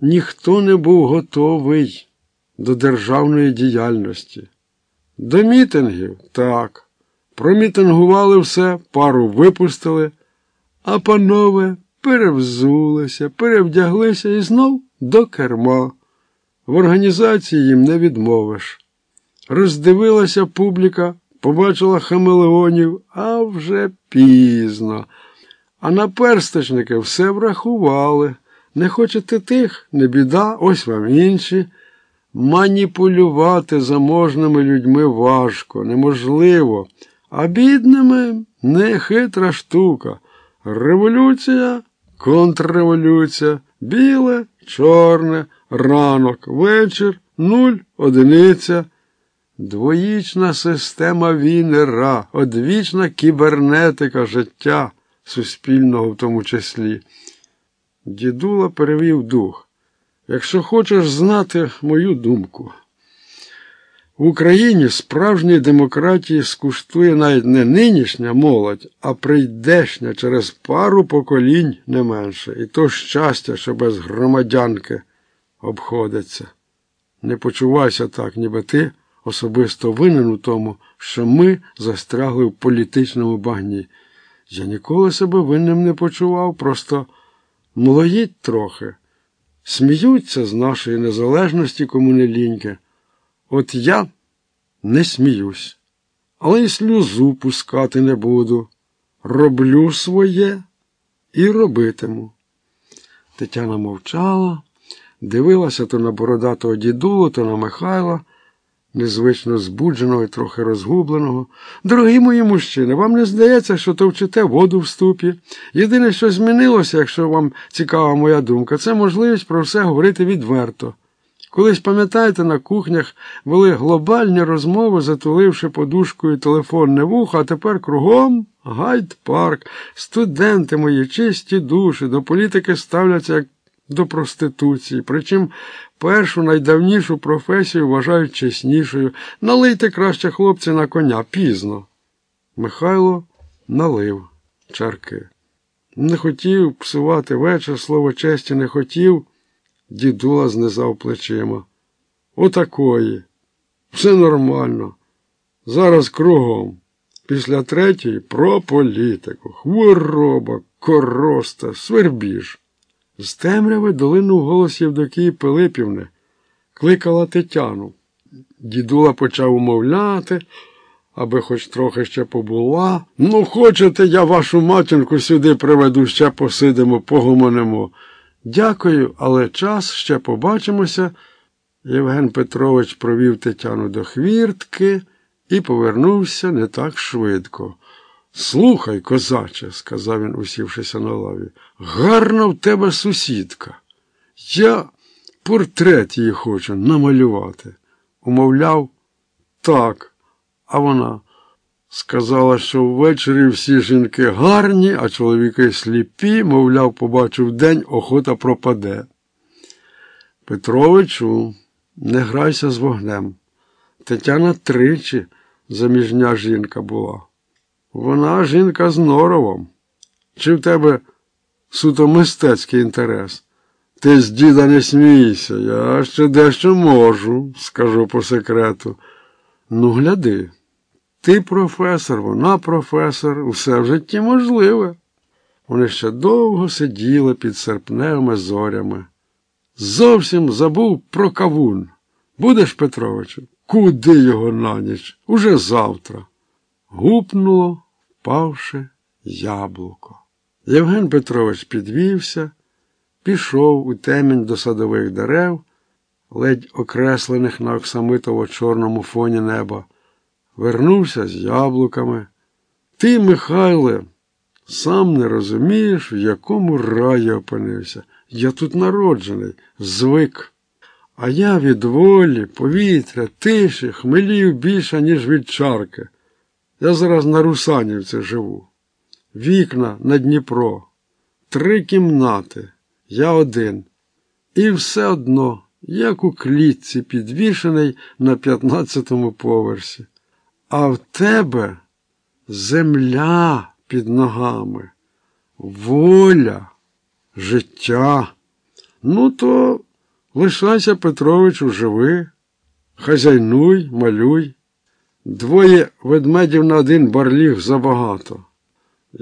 ніхто не був готовий до державної діяльності. До мітингів так. Промітингували все, пару випустили, а панове перевзулися, перевдяглися і знов до керма. В організації їм не відмовиш. Роздивилася публіка, побачила хамелеонів, а вже пізно. А наперсточники все врахували. Не хочете тих, не біда, ось вам інші. Маніпулювати заможними людьми важко, неможливо, а бідними нехитра штука. Революція, контрреволюція, біле, чорне, ранок, вечір, нуль, одиниця. Двоїчна система війнера, одвічна кібернетика життя, суспільного в тому числі. Дідула перевів дух. Якщо хочеш знати мою думку, в Україні справжньої демократії скуштує навіть не нинішня молодь, а прийдешня через пару поколінь не менше. І то щастя, що без громадянки обходиться. Не почувайся так, ніби ти особисто винен у тому, що ми застрягли в політичному багні. Я ніколи себе винним не почував, просто млоїть трохи. Сміються з нашої незалежності кому. От я не сміюсь, але й сльозу пускати не буду. Роблю своє і робитиму. Тетяна мовчала, дивилася то на бородатого дідулу, то на Михайла незвично збудженого і трохи розгубленого. Дорогі мої мужчини, вам не здається, що товчите воду в ступі. Єдине, що змінилося, якщо вам цікава моя думка, це можливість про все говорити відверто. Колись, пам'ятаєте, на кухнях вели глобальні розмови, затуливши подушкою телефонне вухо, а тепер кругом гайд-парк, студенти мої, чисті душі, до політики ставляться як до проституції. Причому першу найдавнішу професію вважають чеснішою. Налийте краще хлопці на коня пізно. Михайло налив чарки. Не хотів псувати вечір, слово честі не хотів. Дідула знизав плечима. Отакої. Все нормально. Зараз кругом. Після третьої про політику. Хвороба, короста, свербіж. З темряви долинув голос Євдокії Пилипівни, кликала Тетяну. Дідула почав умовляти, аби хоч трохи ще побула. Ну, хочете, я вашу матінку сюди приведу, ще посидимо, погомонимо. Дякую, але час ще побачимося. Євген Петрович провів Тетяну до хвіртки і повернувся не так швидко. Слухай, козаче, сказав він, усівшися на лаві, гарна в тебе сусідка. Я портрет її хочу намалювати. Умовляв, так, а вона сказала, що ввечері всі жінки гарні, а чоловіки сліпі, мовляв, побачив день, охота пропаде. Петровичу, не грайся з вогнем. Тетяна тричі заміжня жінка була. Вона жінка з норовом. Чи в тебе суто мистецький інтерес? Ти з діда не смійся, я ще дещо можу, скажу по секрету. Ну, гляди, ти професор, вона професор, усе в житті можливе. Вони ще довго сиділи під серпневими зорями. Зовсім забув про кавун. Будеш, Петровичу? Куди його на ніч? Уже завтра. Гупнуло впавши яблуко. Євген Петрович підвівся, пішов у темінь до садових дерев, ледь окреслених на оксамитово чорному фоні неба, вернувся з яблуками. Ти, Михайле, сам не розумієш, в якому раї опинився. Я тут народжений, звик. А я від волі, повітря, тиші, хмелів більше, ніж від чарки. Я зараз на Русанівці живу. Вікна на Дніпро, три кімнати, я один. І все одно, як у клітці, підвішений на п'ятнадцятому поверсі. А в тебе земля під ногами, воля, життя. Ну, то лишайся, Петровичу, живи, хазяйнуй, малюй. Двоє ведмедів на один барліг забагато.